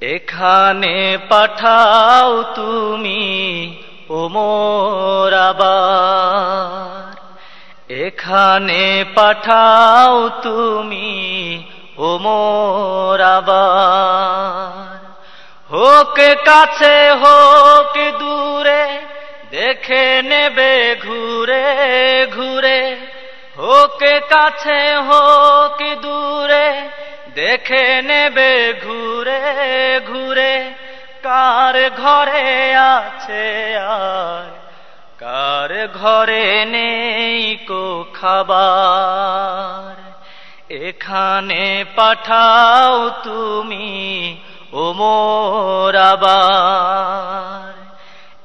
এখানে পাঠাও তুমি ওমর আবার। এখানে পাঠাও তুমি ওমর আবার। হোক কাছে, হোক দূরে, দেখে নেবে ঘুরে ঘুরে। হোক কাছে, হোক দেখে নেবে ঘুরে ঘুরে, কার ঘরে আছে আর? কার ঘরে নেই কো খাবার? এখানে পাঠাও তুমি ওমর আবার।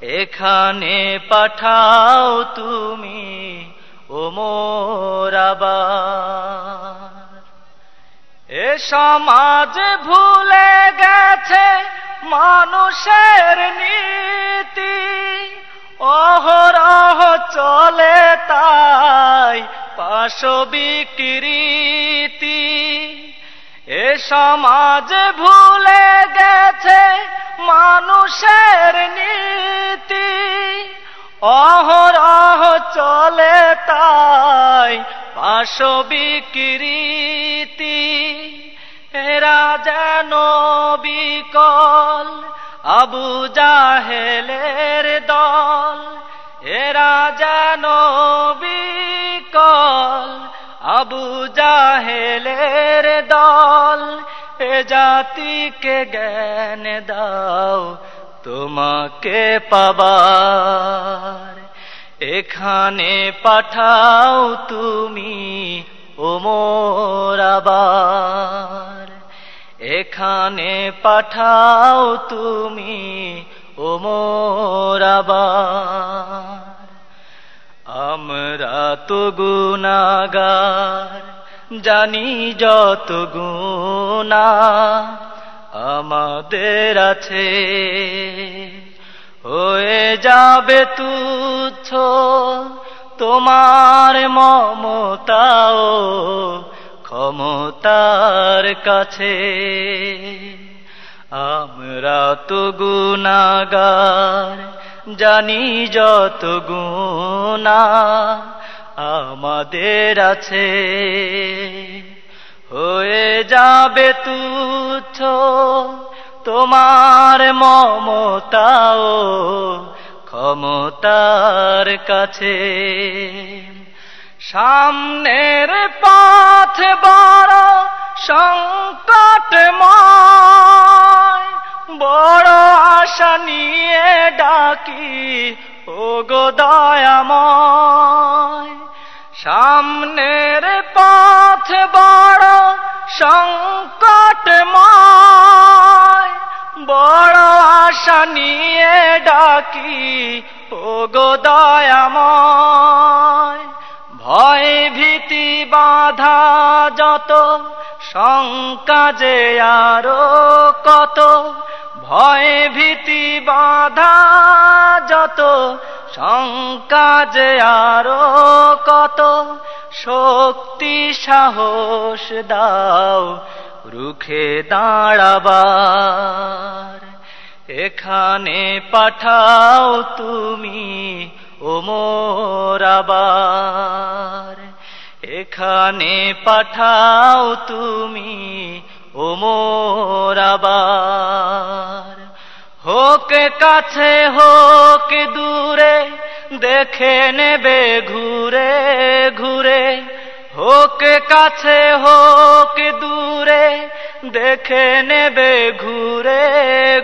এখানে পাঠাও তুমি ওমর আবার। এ সমাজ ভুলে গেছে মানুষের নীতি। অহরহ চলে তাই পাশবিকৃতি এ সমাজ ভুলে গেছে মানুষের নীতি। অহরহ চলে তাই পাশবিকৃতি এরা যেন বিকল, আবু জাহেলের দল। এরা যেন বিকল, আবু জাহেলের দল। এ জাতিকে জ্ঞান দাও, তোমাকে পাবার। এখানে পাঠাও তুমি ওমর আবার। এখানে পাঠাও তুমি ওমর আবার। আমরা তো গুনাগার, জানি যত গুণা আমাদের আছে। হয়ে যাবে তুচ্ছ তোমার মমতাও ক্ষমতার কাছে। আমরা তো গুনাগার, জানি যত গুণা আমাদের আছে। হয়ে যাবে তুচ্ছ তোমার মমতাও ক্ষমতার কাছে। সামনের পথ বড় সংকটময়। বড় আশা নিয়ে ডাকি ও দয়াময়। সামনের পথ বড় সংকটময়। বড় আশা নিয়ে ডাকি ও দয়াময়। ভয় ভীতি বাধা যত, শঙ্কা আরও কত, ভয় ভীতি বাধা যত, শঙ্কা যে আরও কত, শক্তি সাহস দাও রুখে দাঁড়াবার। এখানে পাঠাও তুমি ওমর এখানে পাঠাও তুমি ওমর আবার। হোক কাছে, হোক দূরে, দেখে নেবে ঘুরে ঘুরে। হোক কাছে, হোক দূরে, দেখে নেবে ঘুরে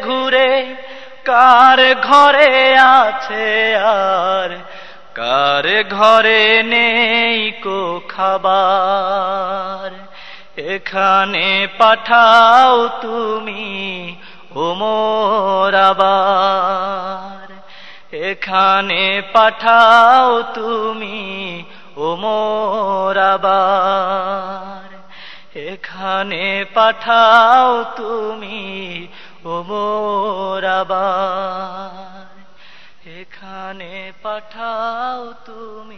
ঘুরে। কার ঘরে আছে আর কার ঘরে নেই কো খাবার? এখানে পাঠাও তুমি ওমর আবার। এখানে পাঠাও তুমি ওমর আবার। এখানে পাঠাও তুমি ওমর আবার। এখানে পাঠাও তুমি।